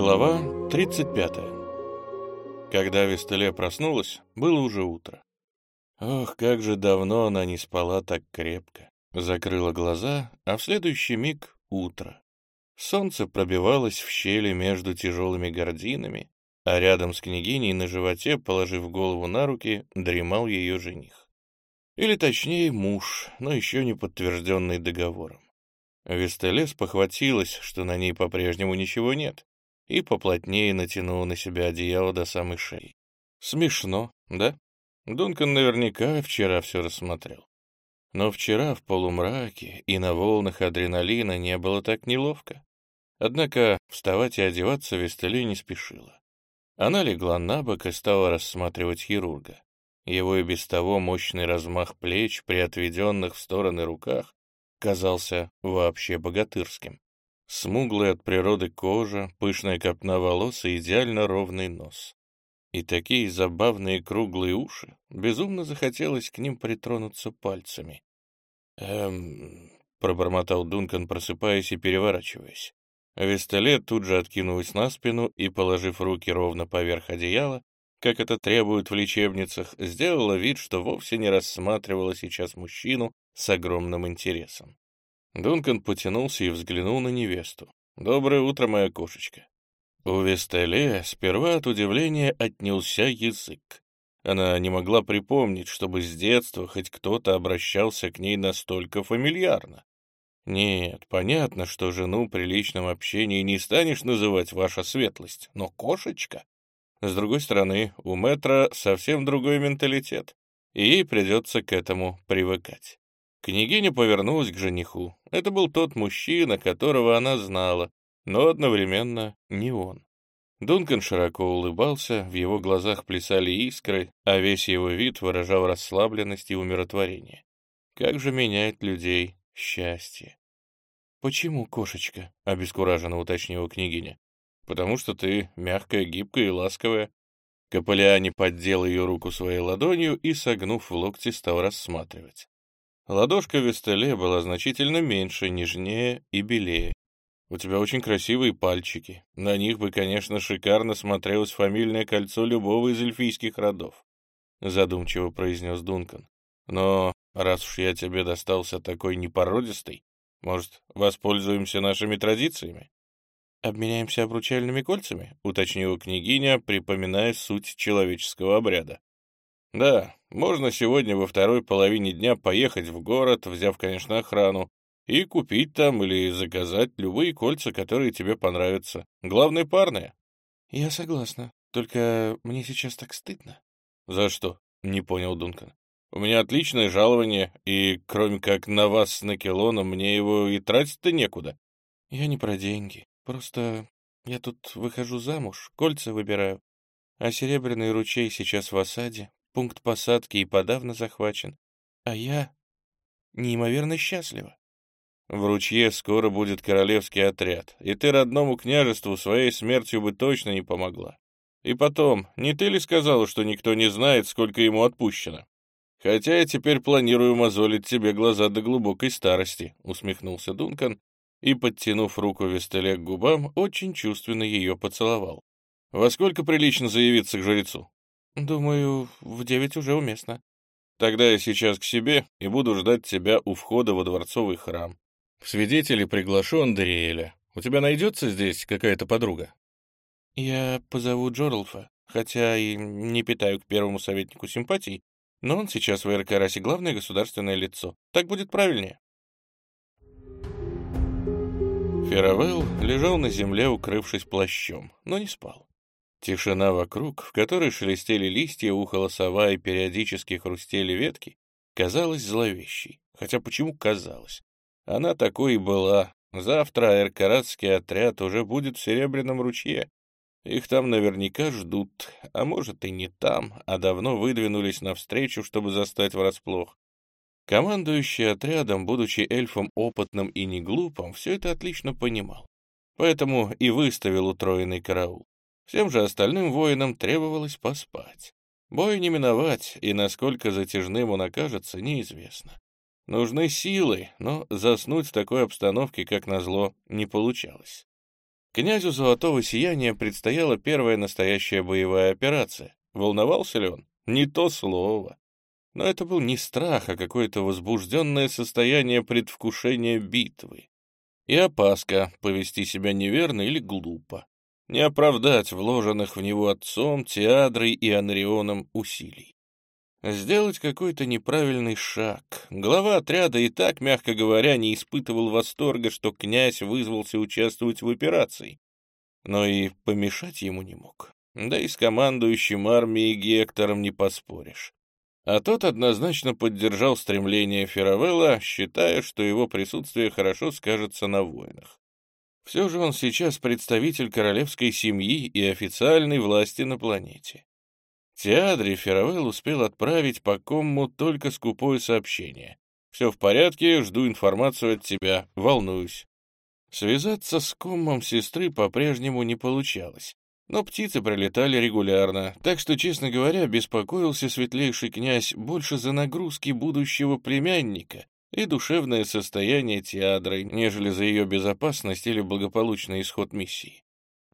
Глава 35. Когда Вестеле проснулась, было уже утро. Ох, как же давно она не спала так крепко. Закрыла глаза, а в следующий миг — утро. Солнце пробивалось в щели между тяжелыми гординами, а рядом с княгиней на животе, положив голову на руки, дремал ее жених. Или точнее муж, но еще не подтвержденный договором. Вестелес похватилась, что на ней по-прежнему ничего нет, и поплотнее натянула на себя одеяло до самой шеи. Смешно, да? Дункан наверняка вчера все рассмотрел. Но вчера в полумраке и на волнах адреналина не было так неловко. Однако вставать и одеваться Вестеле не спешила. Она легла на бок и стала рассматривать хирурга. Его и без того мощный размах плеч при отведенных в стороны руках казался вообще богатырским. Смуглая от природы кожа, пышная копна волос и идеально ровный нос. И такие забавные круглые уши. Безумно захотелось к ним притронуться пальцами. «Эм...» — пробормотал Дункан, просыпаясь и переворачиваясь. Вестолет тут же откинулась на спину и, положив руки ровно поверх одеяла, как это требуют в лечебницах, сделала вид, что вовсе не рассматривала сейчас мужчину с огромным интересом. Дункан потянулся и взглянул на невесту. «Доброе утро, моя кошечка». У Вестеле сперва от удивления отнялся язык. Она не могла припомнить, чтобы с детства хоть кто-то обращался к ней настолько фамильярно. Нет, понятно, что жену при личном общении не станешь называть ваша светлость, но кошечка? С другой стороны, у Метра совсем другой менталитет, и ей придется к этому привыкать. Княгиня повернулась к жениху. Это был тот мужчина, которого она знала, но одновременно не он. Дункан широко улыбался, в его глазах плясали искры, а весь его вид выражал расслабленность и умиротворение. Как же меняет людей счастье. «Почему кошечка?» — обескураженно уточнила княгиня. «Потому что ты мягкая, гибкая и ласковая». Каполиани поддел ее руку своей ладонью и, согнув в локте, стал рассматривать. Ладошка Вестеле была значительно меньше, нежнее и белее. У тебя очень красивые пальчики. На них бы, конечно, шикарно смотрелось фамильное кольцо любого из эльфийских родов. Задумчиво произнес Дункан. Но раз уж я тебе достался такой непородистый, может, воспользуемся нашими традициями? «Обменяемся обручальными кольцами?» — уточнила княгиня, припоминая суть человеческого обряда. «Да, можно сегодня во второй половине дня поехать в город, взяв, конечно, охрану, и купить там или заказать любые кольца, которые тебе понравятся. Главное, парные». «Я согласна, только мне сейчас так стыдно». «За что?» — не понял Дункан. «У меня отличное жалование, и кроме как на вас с Накелоном, мне его и тратить-то некуда». «Я не про деньги. Просто я тут выхожу замуж, кольца выбираю. А Серебряный ручей сейчас в осаде, пункт посадки и подавно захвачен. А я неимоверно счастлива. В ручье скоро будет королевский отряд, и ты родному княжеству своей смертью бы точно не помогла. И потом, не ты ли сказала, что никто не знает, сколько ему отпущено? Хотя я теперь планирую мозолить тебе глаза до глубокой старости, усмехнулся Дункан и, подтянув руку Вестеле к губам, очень чувственно ее поцеловал. «Во сколько прилично заявиться к жрецу?» «Думаю, в девять уже уместно». «Тогда я сейчас к себе и буду ждать тебя у входа во дворцовый храм. В свидетели приглашу Андреэля. У тебя найдется здесь какая-то подруга?» «Я позову Джорлфа, хотя и не питаю к первому советнику симпатий, но он сейчас в Эркарасе главное государственное лицо. Так будет правильнее». Феравелл лежал на земле, укрывшись плащом, но не спал. Тишина вокруг, в которой шелестели листья, ухала сова и периодически хрустели ветки, казалась зловещей. Хотя почему казалось? Она такой и была. Завтра аэркаратский отряд уже будет в Серебряном ручье. Их там наверняка ждут, а может и не там, а давно выдвинулись навстречу, чтобы застать врасплох. Командующий отрядом, будучи эльфом опытным и неглупым, все это отлично понимал. Поэтому и выставил утроенный караул. Всем же остальным воинам требовалось поспать. Бой не миновать, и насколько затяжным он окажется, неизвестно. Нужны силы, но заснуть в такой обстановке, как назло, не получалось. Князю Золотого Сияния предстояла первая настоящая боевая операция. Волновался ли он? Не то слово. Но это был не страх, а какое-то возбужденное состояние предвкушения битвы. И опаска повести себя неверно или глупо. Не оправдать вложенных в него отцом, Теадрой и Анрионом усилий. Сделать какой-то неправильный шаг. Глава отряда и так, мягко говоря, не испытывал восторга, что князь вызвался участвовать в операции. Но и помешать ему не мог. Да и с командующим армией Гектором не поспоришь. А тот однозначно поддержал стремление Феравелла, считая, что его присутствие хорошо скажется на войнах. Все же он сейчас представитель королевской семьи и официальной власти на планете. Теадре Феравелл успел отправить по комму только скупое сообщение. «Все в порядке, жду информацию от тебя, волнуюсь». Связаться с коммом сестры по-прежнему не получалось, но птицы прилетали регулярно, так что, честно говоря, беспокоился светлейший князь больше за нагрузки будущего племянника и душевное состояние Теадры, нежели за ее безопасность или благополучный исход миссии.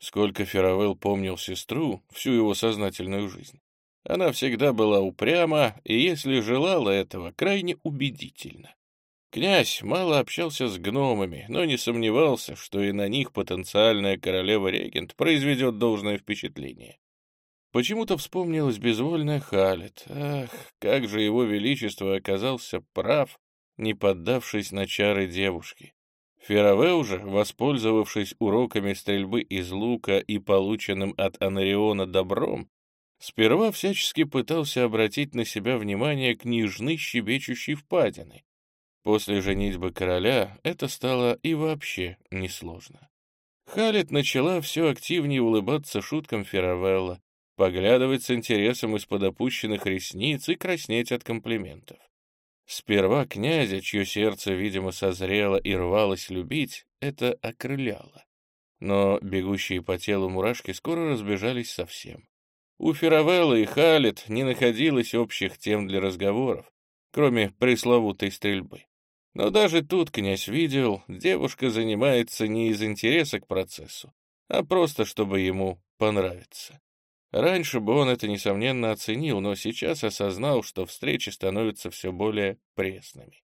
Сколько Феравелл помнил сестру всю его сознательную жизнь. Она всегда была упряма и, если желала этого, крайне убедительно. Князь мало общался с гномами, но не сомневался, что и на них потенциальная королева-регент произведет должное впечатление. Почему-то вспомнилась безвольная Халет. Ах, как же его величество оказался прав, не поддавшись на чары девушки. Фераве уже, воспользовавшись уроками стрельбы из лука и полученным от Анариона добром, Сперва всячески пытался обратить на себя внимание княжны щебечущей впадины. После женитьбы короля это стало и вообще несложно. Халет начала все активнее улыбаться шуткам Феравелла, поглядывать с интересом из-под опущенных ресниц и краснеть от комплиментов. Сперва князя, чье сердце, видимо, созрело и рвалось любить, это окрыляло. Но бегущие по телу мурашки скоро разбежались совсем. У Феравелла и Халет не находилось общих тем для разговоров, кроме пресловутой стрельбы. Но даже тут князь видел, девушка занимается не из интереса к процессу, а просто чтобы ему понравиться. Раньше бы он это, несомненно, оценил, но сейчас осознал, что встречи становятся все более пресными.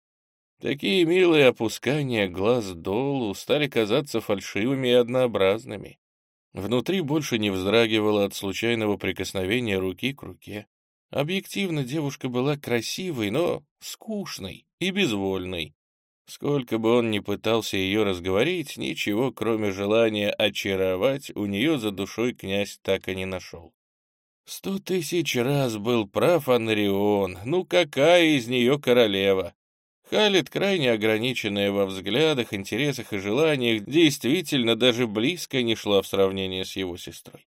Такие милые опускания глаз долу стали казаться фальшивыми и однообразными. Внутри больше не вздрагивала от случайного прикосновения руки к руке. Объективно девушка была красивой, но скучной и безвольной. Сколько бы он ни пытался ее разговорить, ничего, кроме желания очаровать, у нее за душой князь так и не нашел. Сто тысяч раз был прав Анрион, ну какая из нее королева? Халит, крайне ограниченная во взглядах, интересах и желаниях, действительно даже близко не шла в сравнении с его сестрой.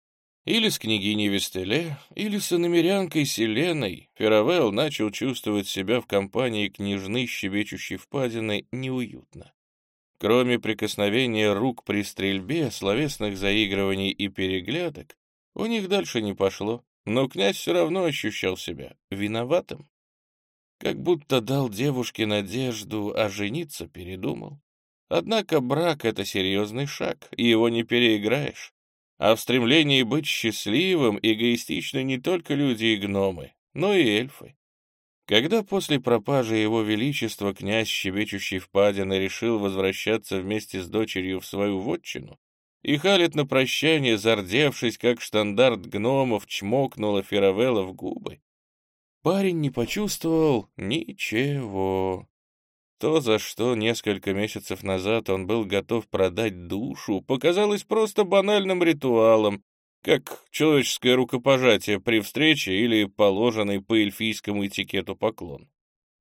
Или с княгиней Вестеле, или с иномерянкой Селеной, Феравелл начал чувствовать себя в компании княжны, щебечущей впадины, неуютно. Кроме прикосновения рук при стрельбе, словесных заигрываний и переглядок, у них дальше не пошло, но князь все равно ощущал себя виноватым. Как будто дал девушке надежду, а жениться передумал. Однако брак — это серьезный шаг, и его не переиграешь. А в стремлении быть счастливым эгоистичны не только люди и гномы, но и эльфы. Когда после пропажи его величества князь щебечущий впадины решил возвращаться вместе с дочерью в свою вотчину, и Халит на прощание, зардевшись, как штандарт гномов, чмокнула Феравелла в губы, парень не почувствовал ничего. То, за что несколько месяцев назад он был готов продать душу, показалось просто банальным ритуалом, как человеческое рукопожатие при встрече или положенный по эльфийскому этикету поклон.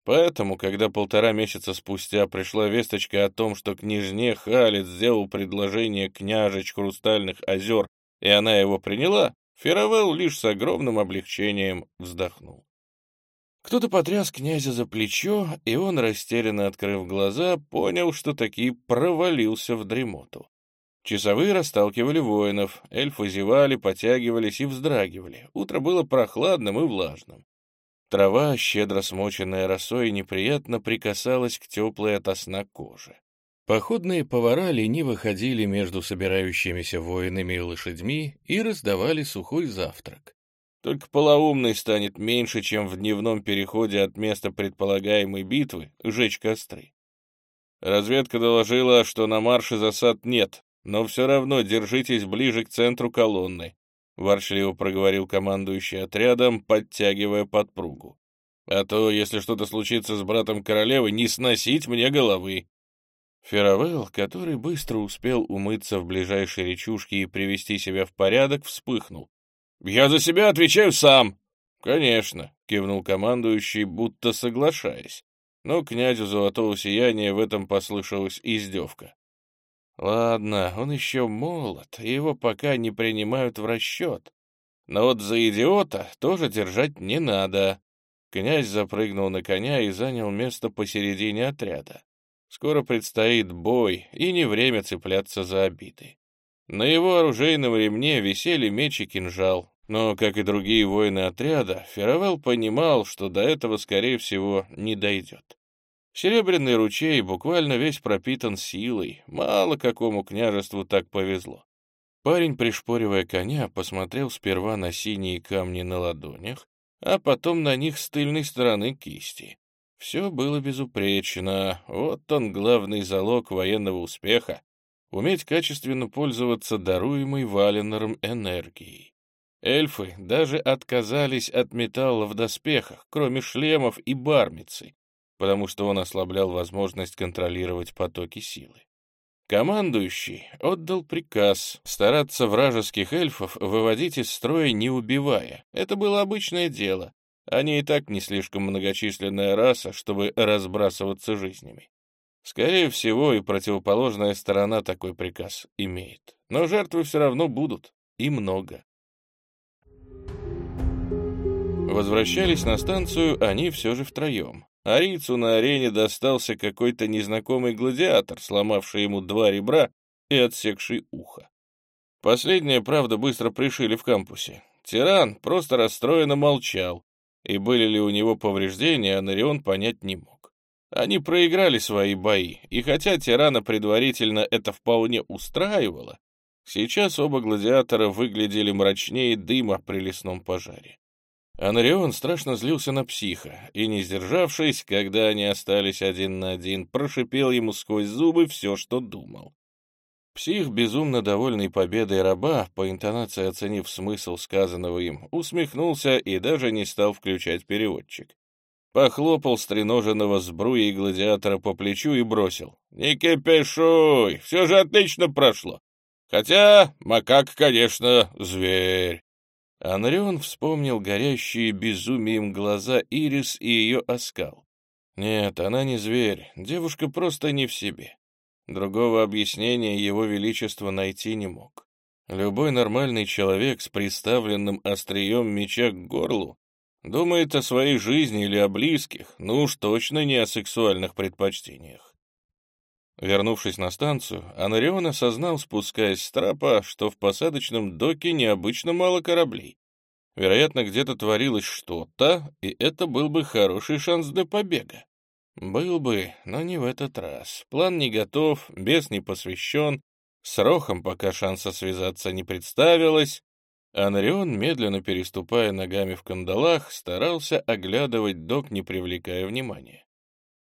Поэтому, когда полтора месяца спустя пришла весточка о том, что княжне Халит сделал предложение княжеч Хрустальных озер, и она его приняла, Феравелл лишь с огромным облегчением вздохнул. Кто-то потряс князя за плечо, и он, растерянно открыв глаза, понял, что таки провалился в дремоту. Часовые расталкивали воинов, эльфы зевали, потягивались и вздрагивали. Утро было прохладным и влажным. Трава, щедро смоченная росой, неприятно прикасалась к теплой от сна коже. Походные повара лениво ходили между собирающимися воинами и лошадьми и раздавали сухой завтрак. Только полоумный станет меньше, чем в дневном переходе от места предполагаемой битвы жечь костры. Разведка доложила, что на марше засад нет, но все равно держитесь ближе к центру колонны, ворчливо проговорил командующий отрядом, подтягивая подпругу. А то, если что-то случится с братом королевы, не сносить мне головы. Феравелл, который быстро успел умыться в ближайшей речушке и привести себя в порядок, вспыхнул. «Я за себя отвечаю сам!» «Конечно», — кивнул командующий, будто соглашаясь. Но князю Золотого Сияния в этом послышалась издевка. «Ладно, он еще молод, его пока не принимают в расчет. Но вот за идиота тоже держать не надо». Князь запрыгнул на коня и занял место посередине отряда. Скоро предстоит бой, и не время цепляться за обиды. На его оружейном ремне висели меч и кинжал, но, как и другие воины отряда, Феравелл понимал, что до этого, скорее всего, не дойдет. Серебряный ручей буквально весь пропитан силой, мало какому княжеству так повезло. Парень, пришпоривая коня, посмотрел сперва на синие камни на ладонях, а потом на них с тыльной стороны кисти. Все было безупречно, вот он главный залог военного успеха — уметь качественно пользоваться даруемой Валенером энергией. Эльфы даже отказались от металла в доспехах, кроме шлемов и бармицы, потому что он ослаблял возможность контролировать потоки силы. Командующий отдал приказ стараться вражеских эльфов выводить из строя, не убивая. Это было обычное дело. Они и так не слишком многочисленная раса, чтобы разбрасываться жизнями. Скорее всего, и противоположная сторона такой приказ имеет. Но жертвы все равно будут, и много. Возвращались на станцию они все же втроем. Арицу на арене достался какой-то незнакомый гладиатор, сломавший ему два ребра и отсекший ухо. Последнее, правда, быстро пришили в кампусе. Тиран просто расстроенно молчал, и были ли у него повреждения, Анарион понять не мог. Они проиграли свои бои, и хотя тирана предварительно это вполне устраивало, сейчас оба гладиатора выглядели мрачнее дыма при лесном пожаре. Анарион страшно злился на психа, и, не сдержавшись, когда они остались один на один, прошипел ему сквозь зубы все, что думал. Псих, безумно довольный победой раба, по интонации оценив смысл сказанного им, усмехнулся и даже не стал включать переводчик. Похлопал стреноженного сбруи и гладиатора по плечу и бросил. «Не кипишуй, все же отлично прошло. Хотя макак, конечно, зверь». Анрион вспомнил горящие безумием глаза Ирис и ее оскал. Нет, она не зверь, девушка просто не в себе. Другого объяснения его величество найти не мог. Любой нормальный человек с приставленным острием меча к горлу думает о своей жизни или о близких, ну уж точно не о сексуальных предпочтениях. Вернувшись на станцию, Анарион осознал, спускаясь с трапа, что в посадочном доке необычно мало кораблей. Вероятно, где-то творилось что-то, и это был бы хороший шанс для побега. Был бы, но не в этот раз. План не готов, бес не посвящен, с Рохом пока шанса связаться не представилось. Анрион, медленно переступая ногами в кандалах, старался оглядывать док, не привлекая внимания.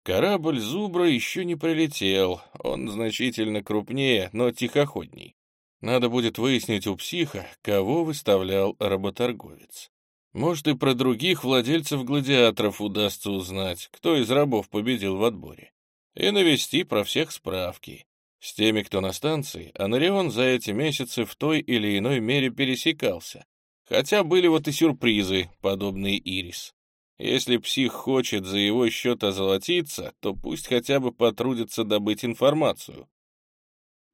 Корабль «Зубра» еще не прилетел, он значительно крупнее, но тихоходней. Надо будет выяснить у психа, кого выставлял работорговец. Может, и про других владельцев гладиаторов удастся узнать, кто из рабов победил в отборе. И навести про всех справки. С теми, кто на станции, Анарион за эти месяцы в той или иной мере пересекался. Хотя были вот и сюрпризы, подобные Ирис. Если псих хочет за его счет озолотиться, то пусть хотя бы потрудится добыть информацию.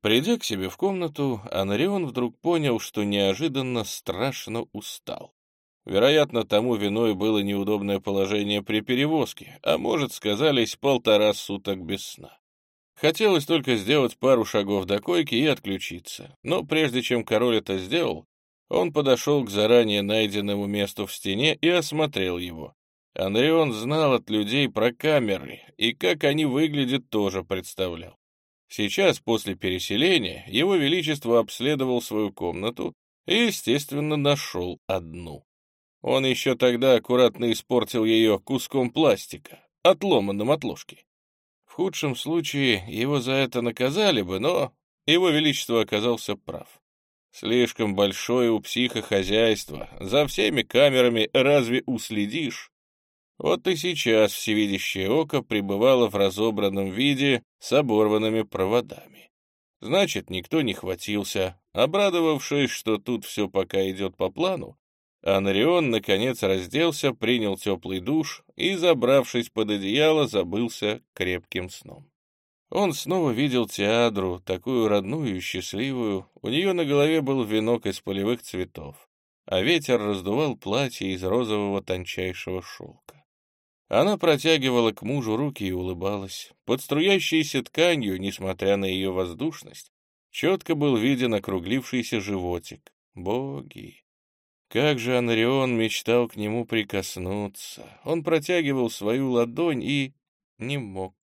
Придя к себе в комнату, Анарион вдруг понял, что неожиданно страшно устал. Вероятно, тому виной было неудобное положение при перевозке, а может, сказались полтора суток без сна. Хотелось только сделать пару шагов до койки и отключиться, но прежде чем король это сделал, он подошел к заранее найденному месту в стене и осмотрел его. Андреон знал от людей про камеры, и как они выглядят, тоже представлял. Сейчас, после переселения, его величество обследовал свою комнату и, естественно, нашел одну. Он еще тогда аккуратно испортил ее куском пластика, отломанным от ложки. В худшем случае его за это наказали бы, но его величество оказался прав. Слишком большое у психа хозяйство, за всеми камерами разве уследишь? Вот и сейчас всевидящее око пребывало в разобранном виде с оборванными проводами. Значит, никто не хватился. Обрадовавшись, что тут все пока идет по плану, Анрион, наконец, разделся, принял теплый душ и, забравшись под одеяло, забылся крепким сном. Он снова видел Теадру, такую родную и счастливую. У нее на голове был венок из полевых цветов, а ветер раздувал платье из розового тончайшего шелка. Она протягивала к мужу руки и улыбалась. Под струящейся тканью, несмотря на ее воздушность, четко был виден округлившийся животик. Боги! Как же Анрион мечтал к нему прикоснуться. Он протягивал свою ладонь и не мог.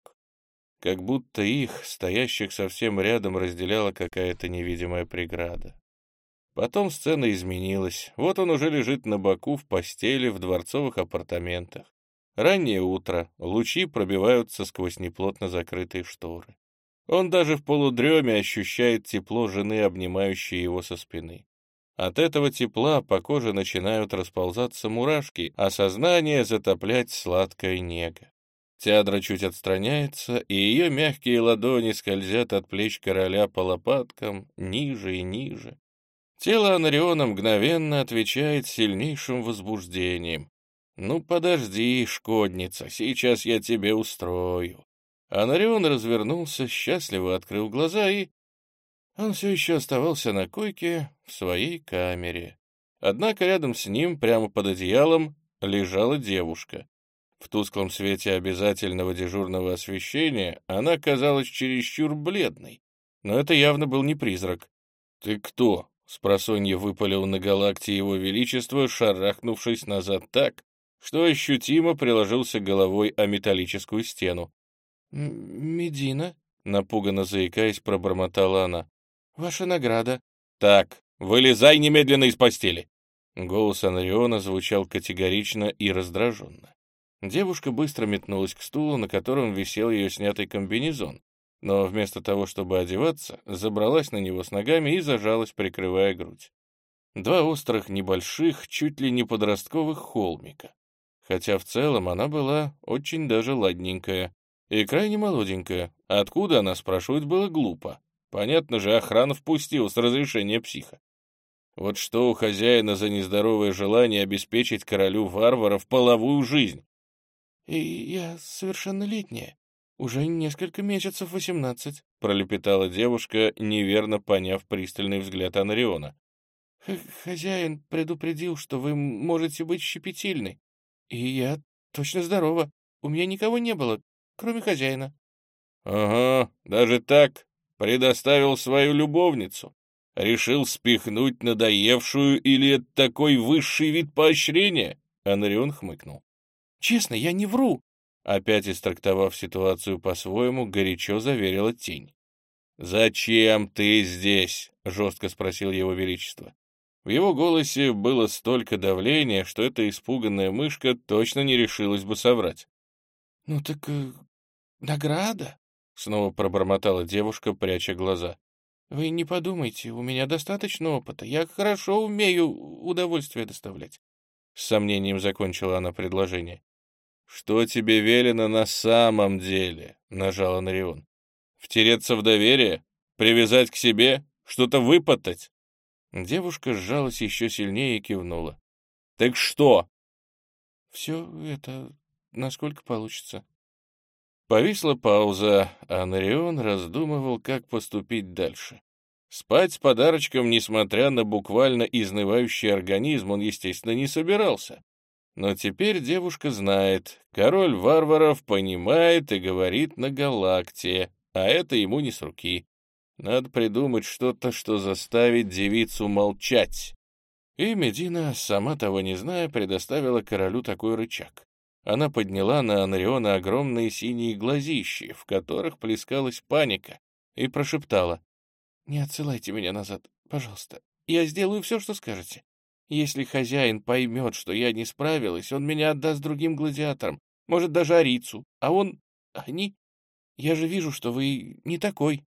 Как будто их, стоящих совсем рядом, разделяла какая-то невидимая преграда. Потом сцена изменилась. Вот он уже лежит на боку в постели в дворцовых апартаментах. Раннее утро, лучи пробиваются сквозь неплотно закрытые шторы. Он даже в полудреме ощущает тепло жены, обнимающей его со спины. От этого тепла по коже начинают расползаться мурашки, а сознание затоплять сладкая нега. Теадра чуть отстраняется, и ее мягкие ладони скользят от плеч короля по лопаткам ниже и ниже. Тело Анариона мгновенно отвечает сильнейшим возбуждением. «Ну, подожди, шкодница, сейчас я тебе устрою». Анарион развернулся, счастливо открыл глаза и он все еще оставался на койке в своей камере. Однако рядом с ним, прямо под одеялом, лежала девушка. В тусклом свете обязательного дежурного освещения она казалась чересчур бледной, но это явно был не призрак. «Ты кто?» — спросонья выпалил на галакте его величество, шарахнувшись назад так, что ощутимо приложился головой о металлическую стену. «Медина?» — напуганно заикаясь, пробормотала она. «Ваша награда». «Так, вылезай немедленно из постели!» Голос Анриона звучал категорично и раздраженно. Девушка быстро метнулась к стулу, на котором висел ее снятый комбинезон, но вместо того, чтобы одеваться, забралась на него с ногами и зажалась, прикрывая грудь. Два острых, небольших, чуть ли не подростковых холмика. Хотя в целом она была очень даже ладненькая и крайне молоденькая. Откуда она, спрашивать, было глупо. Понятно же, охрана впустила с разрешения психа. Вот что у хозяина за нездоровое желание обеспечить королю варваров половую жизнь? — И я совершеннолетняя. Уже несколько месяцев восемнадцать, — пролепетала девушка, неверно поняв пристальный взгляд Анриона. — Хозяин предупредил, что вы можете быть щепетильной. И я точно здорова. У меня никого не было, кроме хозяина. — Ага, даже так? Предоставил свою любовницу. Решил спихнуть надоевшую или это такой высший вид поощрения? Анрион хмыкнул. Честно, я не вру. Опять истрактовав ситуацию по-своему, горячо заверила тень. «Зачем ты здесь?» — жестко спросил его величество. В его голосе было столько давления, что эта испуганная мышка точно не решилась бы соврать. «Ну так э, награда?» Снова пробормотала девушка, пряча глаза. «Вы не подумайте, у меня достаточно опыта. Я хорошо умею удовольствие доставлять». С сомнением закончила она предложение. «Что тебе велено на самом деле?» — нажала Нарион. «Втереться в доверие? Привязать к себе? Что-то выпотать?» Девушка сжалась еще сильнее и кивнула. «Так что?» «Все это насколько получится», Повисла пауза, а Нарион раздумывал, как поступить дальше. Спать с подарочком, несмотря на буквально изнывающий организм, он, естественно, не собирался. Но теперь девушка знает, король варваров понимает и говорит на галакте, а это ему не с руки. Надо придумать что-то, что заставит девицу молчать. И Медина, сама того не зная, предоставила королю такой рычаг. Она подняла на Анриона огромные синие глазищи, в которых плескалась паника, и прошептала. «Не отсылайте меня назад, пожалуйста. Я сделаю все, что скажете. Если хозяин поймет, что я не справилась, он меня отдаст другим гладиаторам, может, даже Арицу. А он... Они... Я же вижу, что вы не такой».